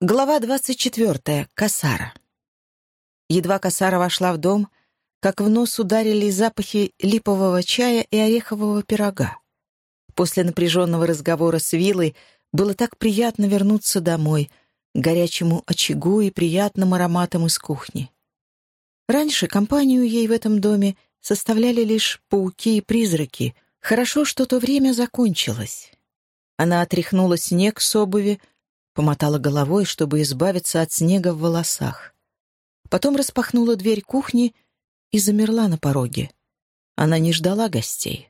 Глава двадцать четвертая. Касара. Едва Касара вошла в дом, как в нос ударили запахи липового чая и орехового пирога. После напряженного разговора с Вилой было так приятно вернуться домой, к горячему очагу и приятным ароматам из кухни. Раньше компанию ей в этом доме составляли лишь пауки и призраки. Хорошо, что то время закончилось. Она отряхнула снег с обуви, помотала головой, чтобы избавиться от снега в волосах. Потом распахнула дверь кухни и замерла на пороге. Она не ждала гостей.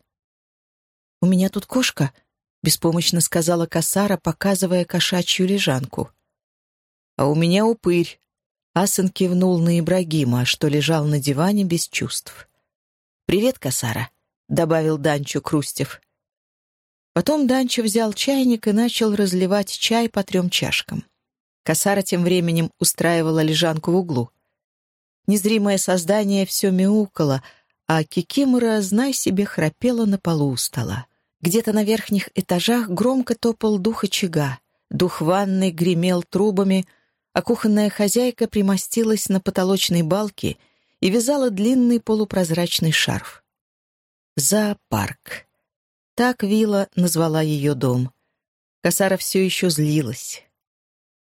«У меня тут кошка», — беспомощно сказала Касара, показывая кошачью лежанку. «А у меня упырь», — Асан кивнул на Ибрагима, что лежал на диване без чувств. «Привет, Касара», — добавил Данчо Крустев. Потом Данчо взял чайник и начал разливать чай по трем чашкам. Косара тем временем устраивала лежанку в углу. Незримое создание все мяукало, а Кикимора, знай себе, храпела на полу у стола. Где-то на верхних этажах громко топал дух очага, дух ванны гремел трубами, а кухонная хозяйка примостилась на потолочной балке и вязала длинный полупрозрачный шарф. Зоопарк. Так Вила назвала ее дом. Косара все еще злилась.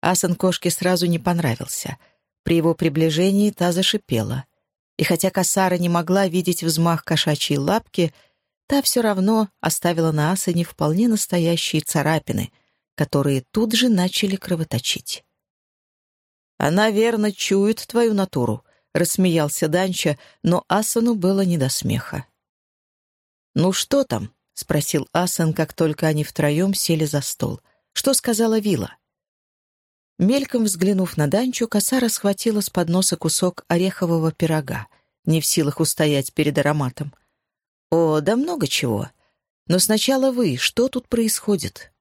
Асан кошке сразу не понравился. При его приближении та зашипела. И хотя Косара не могла видеть взмах кошачьей лапки, та все равно оставила на Асане вполне настоящие царапины, которые тут же начали кровоточить. «Она верно чует твою натуру», — рассмеялся Данча, но Асану было не до смеха. «Ну что там?» — спросил Асан, как только они втроем сели за стол. «Что сказала Вила?» Мельком взглянув на Данчу, Косара схватила с подноса кусок орехового пирога, не в силах устоять перед ароматом. «О, да много чего. Но сначала вы, что тут происходит?»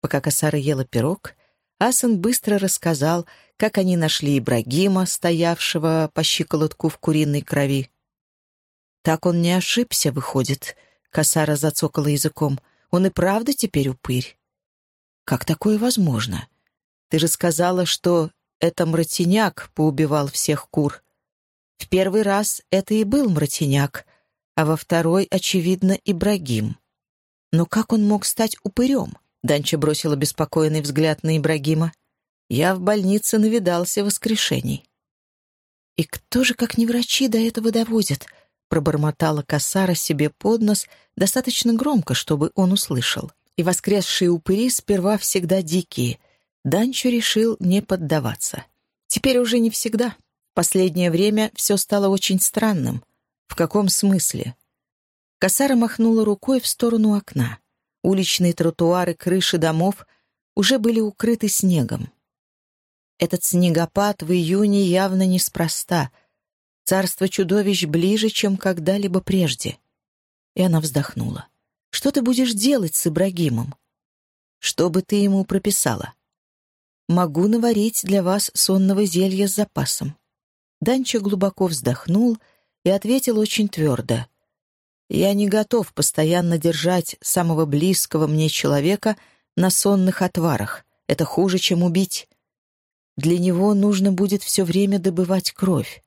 Пока Косара ела пирог, Асан быстро рассказал, как они нашли Ибрагима, стоявшего по щиколотку в куриной крови. «Так он не ошибся, выходит», Косара зацокала языком. «Он и правда теперь упырь?» «Как такое возможно? Ты же сказала, что это мратеняк поубивал всех кур. В первый раз это и был мратеняк, а во второй, очевидно, Ибрагим. Но как он мог стать упырем?» Данча бросила беспокойный взгляд на Ибрагима. «Я в больнице навидался воскрешений». «И кто же, как не врачи, до этого доводят?» Пробормотала Касара себе под нос достаточно громко, чтобы он услышал. И воскресшие упыри сперва всегда дикие. Данчо решил не поддаваться. Теперь уже не всегда. В последнее время все стало очень странным. В каком смысле? Касара махнула рукой в сторону окна. Уличные тротуары, крыши домов уже были укрыты снегом. Этот снегопад в июне явно неспроста — Царство чудовищ ближе, чем когда-либо прежде. И она вздохнула. «Что ты будешь делать с Ибрагимом?» «Что бы ты ему прописала?» «Могу наварить для вас сонного зелья с запасом». Данчо глубоко вздохнул и ответил очень твердо. «Я не готов постоянно держать самого близкого мне человека на сонных отварах. Это хуже, чем убить. Для него нужно будет все время добывать кровь.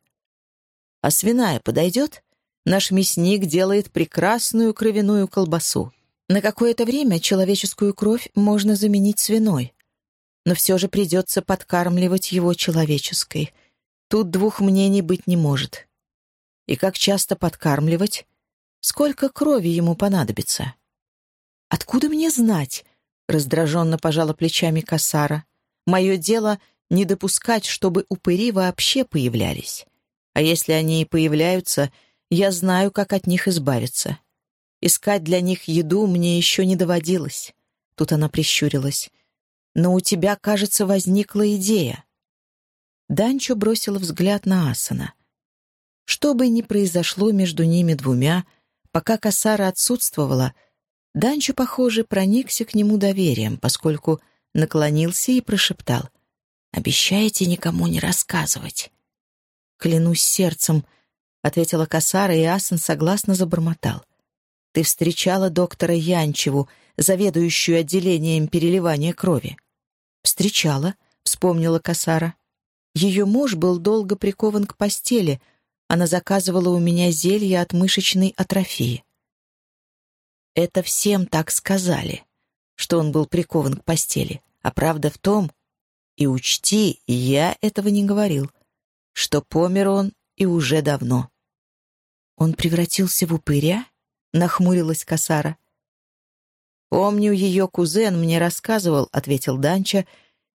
А свиная подойдет? Наш мясник делает прекрасную кровяную колбасу. На какое-то время человеческую кровь можно заменить свиной. Но все же придется подкармливать его человеческой. Тут двух мнений быть не может. И как часто подкармливать? Сколько крови ему понадобится? «Откуда мне знать?» — раздраженно пожала плечами Касара. «Мое дело — не допускать, чтобы упыри вообще появлялись. А если они и появляются, я знаю, как от них избавиться. Искать для них еду мне еще не доводилось. Тут она прищурилась. Но у тебя, кажется, возникла идея. Данчо бросила взгляд на Асана. Что бы ни произошло между ними двумя, пока Касара отсутствовала, Данчо, похоже, проникся к нему доверием, поскольку наклонился и прошептал «Обещаете никому не рассказывать?» «Клянусь сердцем», — ответила Касара, и Асан согласно забормотал. «Ты встречала доктора Янчеву, заведующую отделением переливания крови?» «Встречала», — вспомнила Касара. Ее муж был долго прикован к постели. Она заказывала у меня зелье от мышечной атрофии. Это всем так сказали, что он был прикован к постели. А правда в том, и учти, я этого не говорил, что помер он и уже давно. «Он превратился в упыря?» — нахмурилась Касара. «Помню, ее кузен мне рассказывал», — ответил Данча,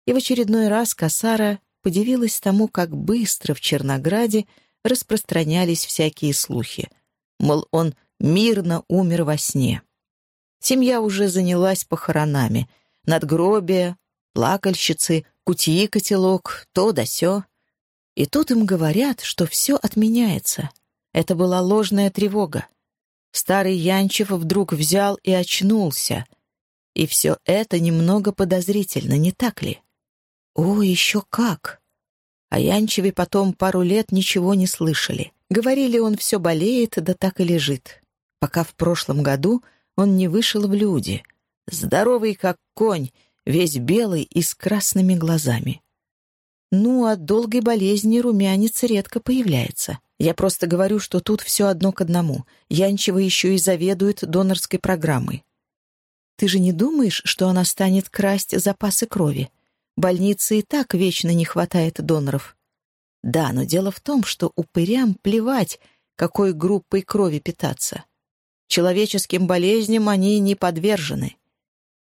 и в очередной раз Касара подивилась тому, как быстро в Чернограде распространялись всякие слухи. Мол, он мирно умер во сне. Семья уже занялась похоронами. Надгробия, плакальщицы, кутьи-котелок, то да сё. И тут им говорят, что все отменяется. Это была ложная тревога. Старый Янчев вдруг взял и очнулся. И все это немного подозрительно, не так ли? О, еще как! О Янчеве потом пару лет ничего не слышали. Говорили, он все болеет, да так и лежит. Пока в прошлом году он не вышел в люди. Здоровый, как конь, весь белый и с красными глазами. Ну, от долгой болезни румянец редко появляется. Я просто говорю, что тут все одно к одному. Янчева еще и заведует донорской программой. Ты же не думаешь, что она станет красть запасы крови? Больнице и так вечно не хватает доноров. Да, но дело в том, что упырям плевать, какой группой крови питаться. Человеческим болезням они не подвержены.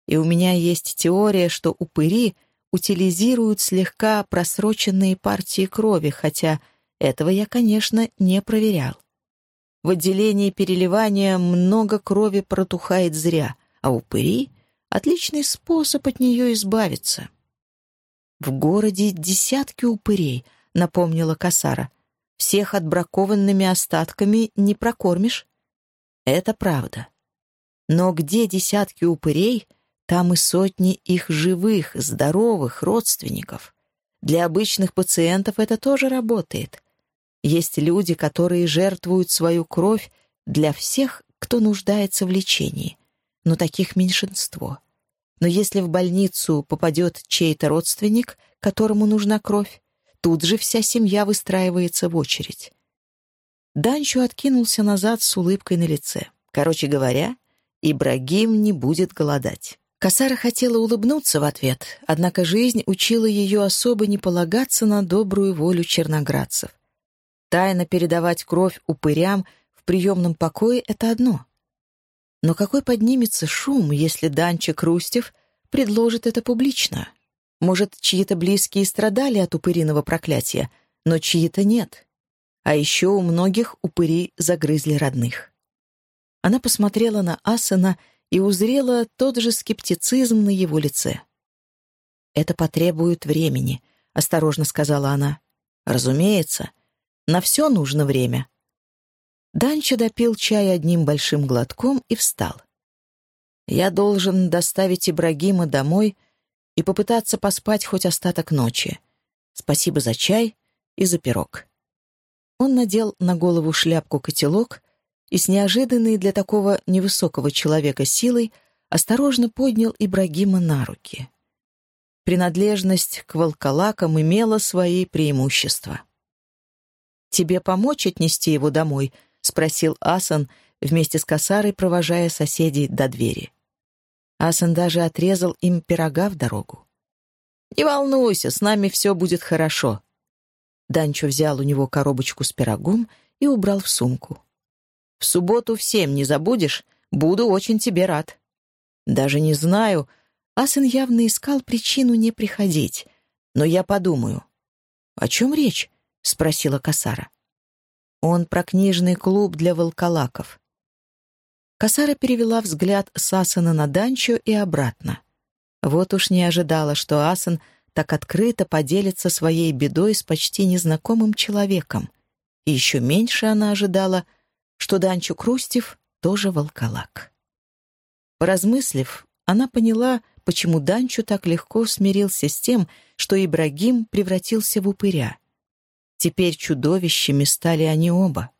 И у меня есть теория, что упыри утилизируют слегка просроченные партии крови, хотя этого я, конечно, не проверял. В отделении переливания много крови протухает зря, а упыри — отличный способ от нее избавиться. «В городе десятки упырей», — напомнила Касара. «Всех отбракованными остатками не прокормишь». Это правда. Но где десятки упырей, там и сотни их живых, здоровых родственников. Для обычных пациентов это тоже работает. Есть люди, которые жертвуют свою кровь для всех, кто нуждается в лечении. Но таких меньшинство. Но если в больницу попадет чей-то родственник, которому нужна кровь, тут же вся семья выстраивается в очередь. Данчо откинулся назад с улыбкой на лице. Короче говоря, Ибрагим не будет голодать. Касара хотела улыбнуться в ответ, однако жизнь учила ее особо не полагаться на добрую волю черноградцев. Тайно передавать кровь упырям в приемном покое — это одно. Но какой поднимется шум, если Данчик Рустев предложит это публично? Может, чьи-то близкие страдали от упыриного проклятия, но чьи-то нет. А еще у многих упыри загрызли родных. Она посмотрела на Асана и узрела тот же скептицизм на его лице. «Это потребует времени», — осторожно сказала она. «Разумеется, на все нужно время». Данча допил чай одним большим глотком и встал. «Я должен доставить Ибрагима домой и попытаться поспать хоть остаток ночи. Спасибо за чай и за пирог». Он надел на голову шляпку-котелок и с неожиданной для такого невысокого человека силой осторожно поднял Ибрагима на руки. Принадлежность к волколакам имела свои преимущества. «Тебе помочь отнести его домой?» — спросил Асан вместе с косарой, провожая соседей до двери. Асан даже отрезал им пирога в дорогу. «Не волнуйся, с нами все будет хорошо». Данчо взял у него коробочку с пирогом и убрал в сумку. «В субботу всем не забудешь? Буду очень тебе рад». «Даже не знаю». Асан явно искал причину не приходить. «Но я подумаю». «О чем речь?» — спросила Касара. «Он про книжный клуб для волколаков. Касара перевела взгляд с Асана на Данчо и обратно. Вот уж не ожидала, что Асан так открыто поделится своей бедой с почти незнакомым человеком. И еще меньше она ожидала, что Данчо Крустев тоже волколак. Поразмыслив, она поняла, почему Данчо так легко смирился с тем, что Ибрагим превратился в упыря. Теперь чудовищами стали они оба.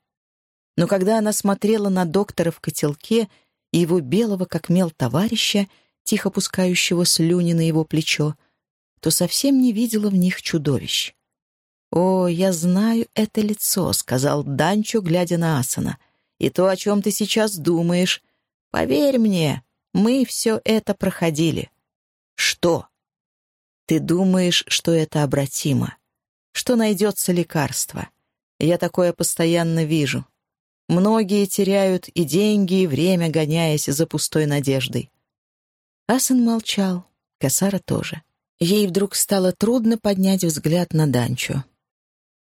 Но когда она смотрела на доктора в котелке и его белого как мел товарища, тихо пускающего слюни на его плечо, то совсем не видела в них чудовищ. «О, я знаю это лицо», — сказал Данчо, глядя на Асана. «И то, о чем ты сейчас думаешь. Поверь мне, мы все это проходили». «Что?» «Ты думаешь, что это обратимо, что найдется лекарство. Я такое постоянно вижу. Многие теряют и деньги, и время, гоняясь за пустой надеждой». Асан молчал, Касара тоже. Ей вдруг стало трудно поднять взгляд на Данчо.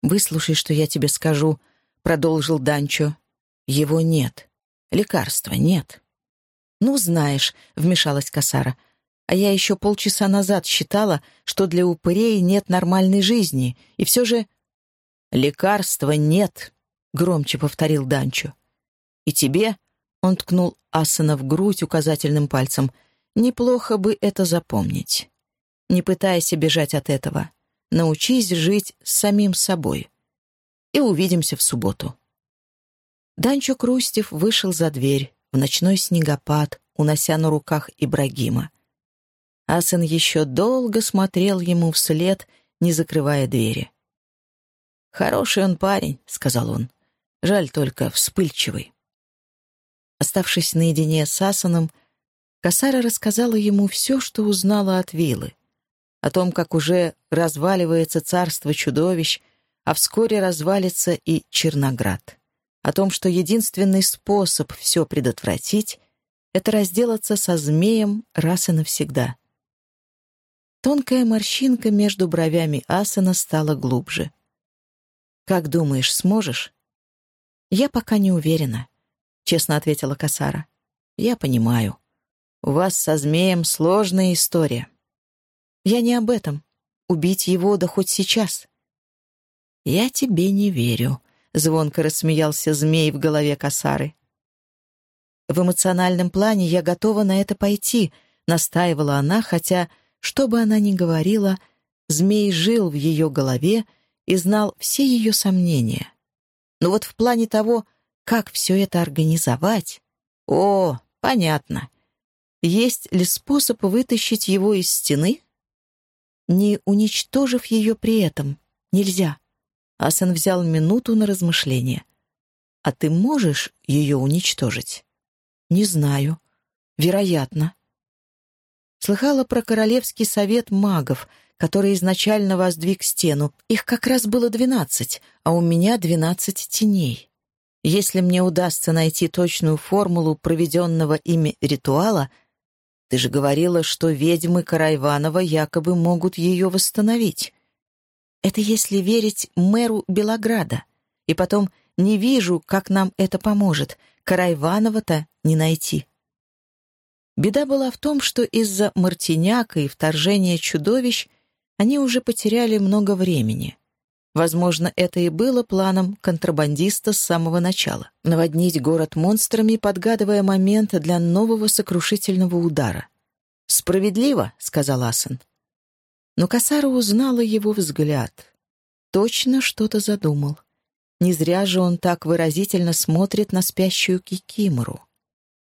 «Выслушай, что я тебе скажу», — продолжил Данчо. «Его нет. Лекарства нет». «Ну, знаешь», — вмешалась Касара, «а я еще полчаса назад считала, что для упырей нет нормальной жизни, и все же...» «Лекарства нет», — громче повторил Данчо. «И тебе...» — он ткнул Асана в грудь указательным пальцем. «Неплохо бы это запомнить. Не пытайся бежать от этого научись жить с самим собой. И увидимся в субботу». Данчо Крустев вышел за дверь в ночной снегопад, унося на руках Ибрагима. Асан еще долго смотрел ему вслед, не закрывая двери. «Хороший он парень», — сказал он. «Жаль только вспыльчивый». Оставшись наедине с Асаном, Касара рассказала ему все, что узнала от Вилы о том, как уже разваливается царство чудовищ, а вскоре развалится и Черноград, о том, что единственный способ все предотвратить — это разделаться со змеем раз и навсегда. Тонкая морщинка между бровями Асана стала глубже. «Как думаешь, сможешь?» «Я пока не уверена», — честно ответила Касара. «Я понимаю. У вас со змеем сложная история. Я не об этом. Убить его, да хоть сейчас. «Я тебе не верю», — звонко рассмеялся змей в голове косары. «В эмоциональном плане я готова на это пойти», — настаивала она, хотя, что бы она ни говорила, змей жил в ее голове и знал все ее сомнения. Но вот в плане того, как все это организовать... О, понятно. Есть ли способ вытащить его из стены? не уничтожив ее при этом. Нельзя. Асан взял минуту на размышление. «А ты можешь ее уничтожить?» «Не знаю. Вероятно». Слыхала про Королевский совет магов, который изначально воздвиг стену. Их как раз было двенадцать, а у меня двенадцать теней. Если мне удастся найти точную формулу проведенного ими ритуала — ты же говорила, что ведьмы Карайванова якобы могут ее восстановить. Это если верить мэру Белограда. И потом не вижу, как нам это поможет. Карайванова-то не найти. Беда была в том, что из-за Мартиняка и вторжения чудовищ они уже потеряли много времени. Возможно, это и было планом контрабандиста с самого начала — наводнить город монстрами, подгадывая момент для нового сокрушительного удара. «Справедливо», — сказал Асан. Но Касара узнала его взгляд. Точно что-то задумал. Не зря же он так выразительно смотрит на спящую Кикимору.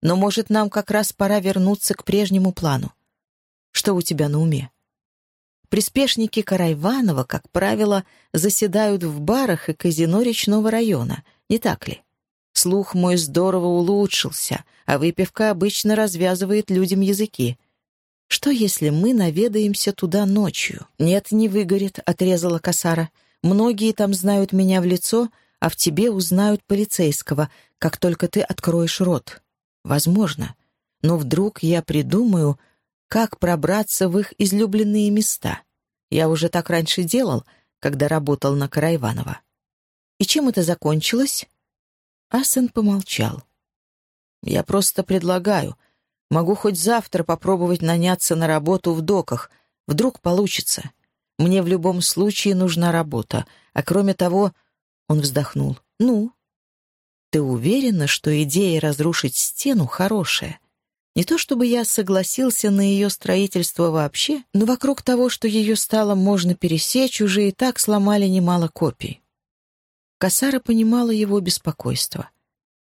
Но, может, нам как раз пора вернуться к прежнему плану. Что у тебя на уме? Приспешники Карайванова, как правило, заседают в барах и казино речного района, не так ли? Слух мой здорово улучшился, а выпивка обычно развязывает людям языки. Что, если мы наведаемся туда ночью? Нет, не выгорит, — отрезала Касара. Многие там знают меня в лицо, а в тебе узнают полицейского, как только ты откроешь рот. Возможно. Но вдруг я придумаю, как пробраться в их излюбленные места. Я уже так раньше делал, когда работал на Карайванова. И чем это закончилось? Асен помолчал. Я просто предлагаю. Могу хоть завтра попробовать наняться на работу в доках. Вдруг получится. Мне в любом случае нужна работа. А кроме того, он вздохнул. Ну? Ты уверена, что идея разрушить стену хорошая? Не то чтобы я согласился на ее строительство вообще, но вокруг того, что ее стало можно пересечь, уже и так сломали немало копий. Касара понимала его беспокойство.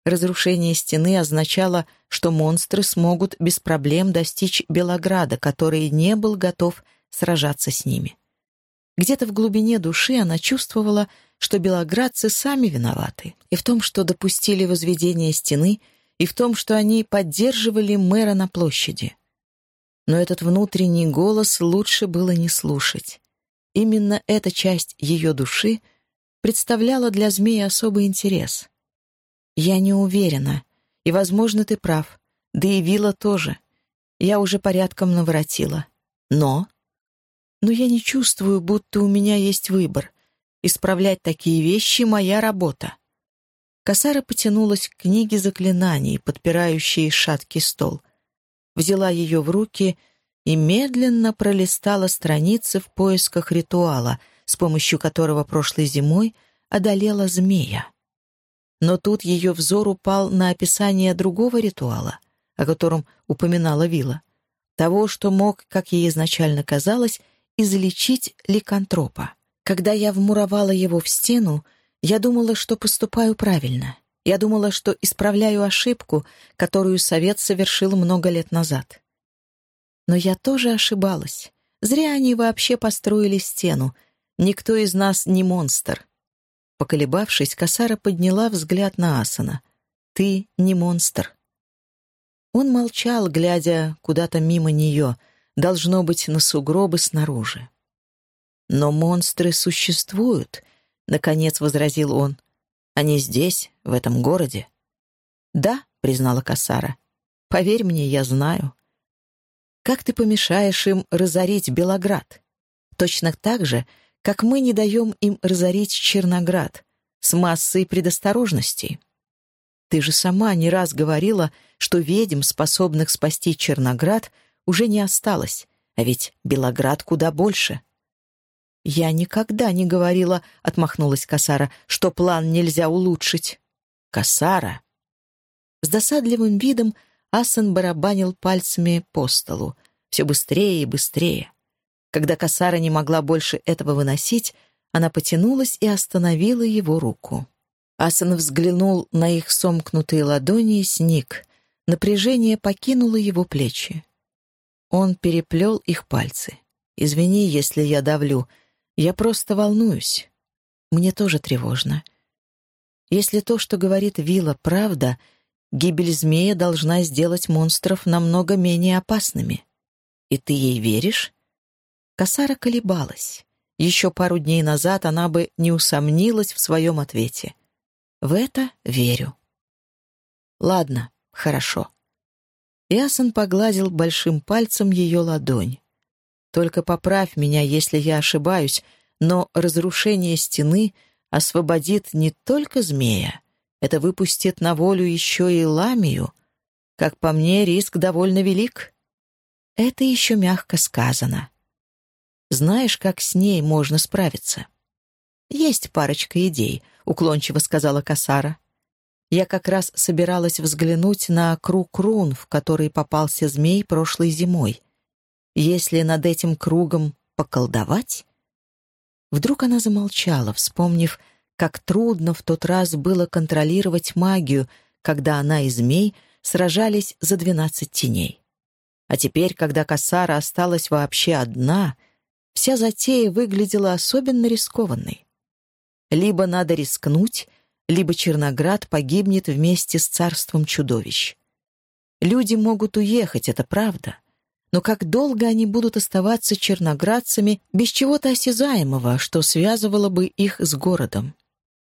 Разрушение стены означало, что монстры смогут без проблем достичь Белограда, который не был готов сражаться с ними. Где-то в глубине души она чувствовала, что белоградцы сами виноваты, и в том, что допустили возведение стены, и в том, что они поддерживали мэра на площади. Но этот внутренний голос лучше было не слушать. Именно эта часть ее души представляла для змеи особый интерес. «Я не уверена, и, возможно, ты прав, да и Вилла тоже. Я уже порядком наворотила. Но...» «Но я не чувствую, будто у меня есть выбор. Исправлять такие вещи — моя работа». Косара потянулась к книге заклинаний, подпирающей шаткий стол. Взяла ее в руки и медленно пролистала страницы в поисках ритуала, с помощью которого прошлой зимой одолела змея. Но тут ее взор упал на описание другого ритуала, о котором упоминала Вилла, того, что мог, как ей изначально казалось, излечить ликантропа. Когда я вмуровала его в стену, я думала, что поступаю правильно. Я думала, что исправляю ошибку, которую совет совершил много лет назад. Но я тоже ошибалась. Зря они вообще построили стену. Никто из нас не монстр. Поколебавшись, Касара подняла взгляд на Асана. «Ты не монстр». Он молчал, глядя куда-то мимо нее, должно быть, на сугробы снаружи. «Но монстры существуют», — наконец возразил он. «Они здесь, в этом городе». «Да», — признала Касара. «Поверь мне, я знаю». «Как ты помешаешь им разорить Белоград? Точно так же, как мы не даем им разорить Черноград, с массой предосторожностей. Ты же сама не раз говорила, что ведьм, способных спасти Черноград, уже не осталось, а ведь Белоград куда больше». «Я никогда не говорила», — отмахнулась Касара, «что план нельзя улучшить». «Касара!» С досадливым видом Асан барабанил пальцами по столу. Все быстрее и быстрее. Когда Касара не могла больше этого выносить, она потянулась и остановила его руку. Асан взглянул на их сомкнутые ладони и сник. Напряжение покинуло его плечи. Он переплел их пальцы. «Извини, если я давлю», я просто волнуюсь. Мне тоже тревожно. Если то, что говорит Вилла, правда, гибель змея должна сделать монстров намного менее опасными. И ты ей веришь? Касара колебалась. Еще пару дней назад она бы не усомнилась в своем ответе. В это верю. Ладно, хорошо. Ясон погладил большим пальцем ее ладонь. Только поправь меня, если я ошибаюсь, но разрушение стены освободит не только змея, это выпустит на волю еще и ламию. Как по мне, риск довольно велик. Это еще мягко сказано. Знаешь, как с ней можно справиться? Есть парочка идей, уклончиво сказала Касара. Я как раз собиралась взглянуть на круг рун, в который попался змей прошлой зимой. Если над этим кругом поколдовать? Вдруг она замолчала, вспомнив, как трудно в тот раз было контролировать магию, когда она и змей сражались за двенадцать теней. А теперь, когда Касара осталась вообще одна, вся затея выглядела особенно рискованной. Либо надо рискнуть, либо Черноград погибнет вместе с царством чудовищ. Люди могут уехать, это правда. Но как долго они будут оставаться черноградцами без чего-то осязаемого, что связывало бы их с городом?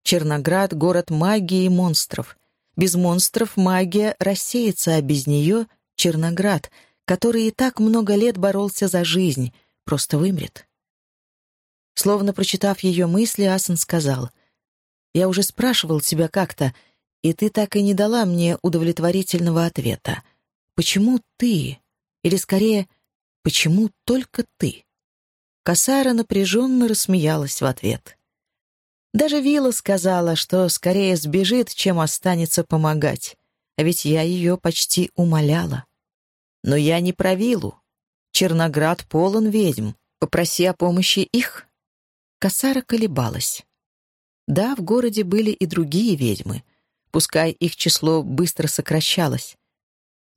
Черноград — город магии и монстров. Без монстров магия рассеется, а без нее — Черноград, который и так много лет боролся за жизнь, просто вымрет. Словно прочитав ее мысли, Асан сказал, «Я уже спрашивал тебя как-то, и ты так и не дала мне удовлетворительного ответа. Почему ты?» Или скорее, почему только ты? Касара напряженно рассмеялась в ответ. Даже Вилла сказала, что скорее сбежит, чем останется помогать. А ведь я ее почти умоляла. Но я не про Виллу. Черноград полон ведьм. Попроси о помощи их. Касара колебалась. Да, в городе были и другие ведьмы. Пускай их число быстро сокращалось.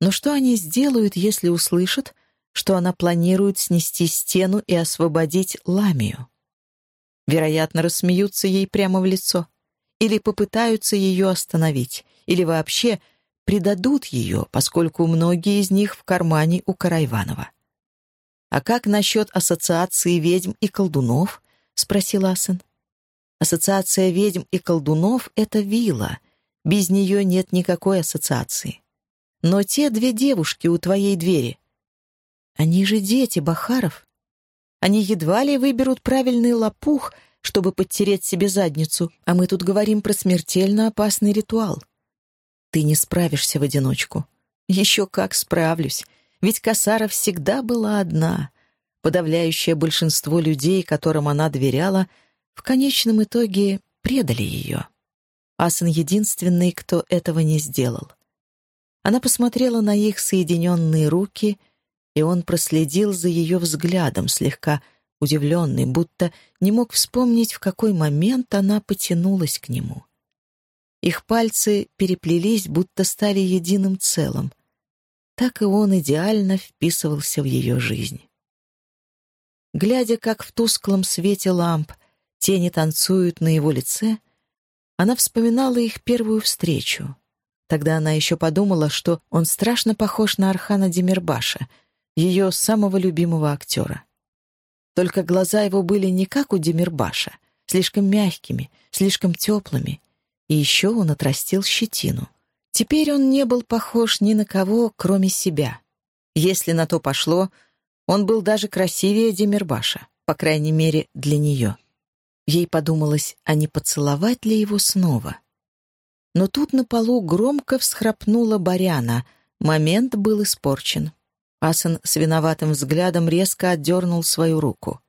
Но что они сделают, если услышат, что она планирует снести стену и освободить Ламию. Вероятно, рассмеются ей прямо в лицо. Или попытаются ее остановить. Или вообще предадут ее, поскольку многие из них в кармане у Карайванова. «А как насчет ассоциации ведьм и колдунов?» — спросил Асен. «Ассоциация ведьм и колдунов — это вилла. Без нее нет никакой ассоциации. Но те две девушки у твоей двери. Они же дети Бахаров. Они едва ли выберут правильный лопух, чтобы подтереть себе задницу, а мы тут говорим про смертельно опасный ритуал. Ты не справишься в одиночку. Еще как справлюсь, ведь Касара всегда была одна. Подавляющее большинство людей, которым она доверяла, в конечном итоге предали ее. Асан единственный, кто этого не сделал. Она посмотрела на их соединенные руки, и он проследил за ее взглядом, слегка удивленный, будто не мог вспомнить, в какой момент она потянулась к нему. Их пальцы переплелись, будто стали единым целым. Так и он идеально вписывался в ее жизнь. Глядя, как в тусклом свете ламп тени танцуют на его лице, она вспоминала их первую встречу. Тогда она еще подумала, что он страшно похож на Архана Демирбаша, ее самого любимого актера. Только глаза его были не как у Демирбаша, слишком мягкими, слишком теплыми, и еще он отрастил щетину. Теперь он не был похож ни на кого, кроме себя. Если на то пошло, он был даже красивее Демирбаша, по крайней мере, для нее. Ей подумалось, а не поцеловать ли его снова. Но тут на полу громко всхрапнула Баряна. Момент был испорчен. Асан с виноватым взглядом резко отдернул свою руку.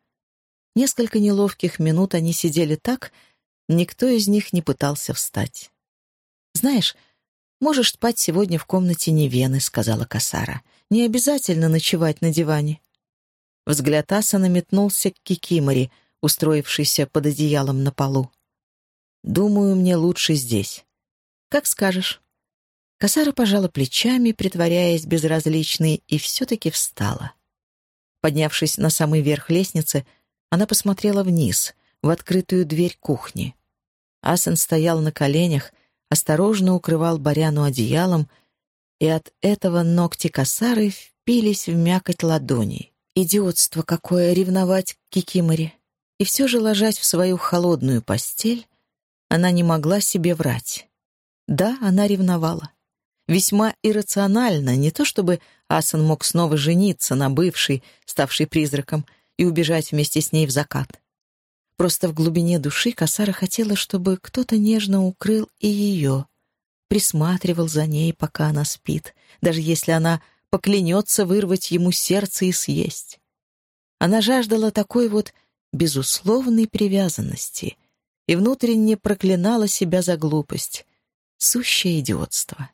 Несколько неловких минут они сидели так, никто из них не пытался встать. «Знаешь, можешь спать сегодня в комнате Невены», — сказала Касара. «Не обязательно ночевать на диване». Взгляд Асана метнулся к Кикимори — устроившийся под одеялом на полу. «Думаю, мне лучше здесь». «Как скажешь». Косара пожала плечами, притворяясь безразличной, и все-таки встала. Поднявшись на самый верх лестницы, она посмотрела вниз, в открытую дверь кухни. Асен стоял на коленях, осторожно укрывал Баряну одеялом, и от этого ногти косары впились в мякоть ладоней. Идиотство какое ревновать к Кикиморе. И все же, ложась в свою холодную постель, она не могла себе врать. Да, она ревновала. Весьма иррационально, не то чтобы Асан мог снова жениться на бывшей, ставшей призраком, и убежать вместе с ней в закат. Просто в глубине души Касара хотела, чтобы кто-то нежно укрыл и ее, присматривал за ней, пока она спит, даже если она поклянется вырвать ему сердце и съесть. Она жаждала такой вот безусловной привязанности и внутренне проклинала себя за глупость. Сущее идиотство.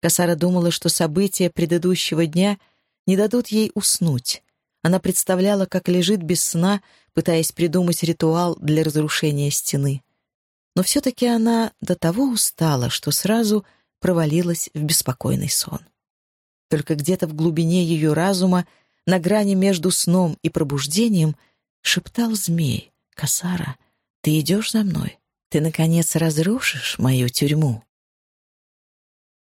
Касара думала, что события предыдущего дня не дадут ей уснуть. Она представляла, как лежит без сна, пытаясь придумать ритуал для разрушения стены. Но все-таки она до того устала, что сразу провалилась в беспокойный сон. Только где-то в глубине ее разума, на грани между сном и пробуждением, шептал змей. «Касара, ты идешь за мной? Ты, наконец, разрушишь мою тюрьму?»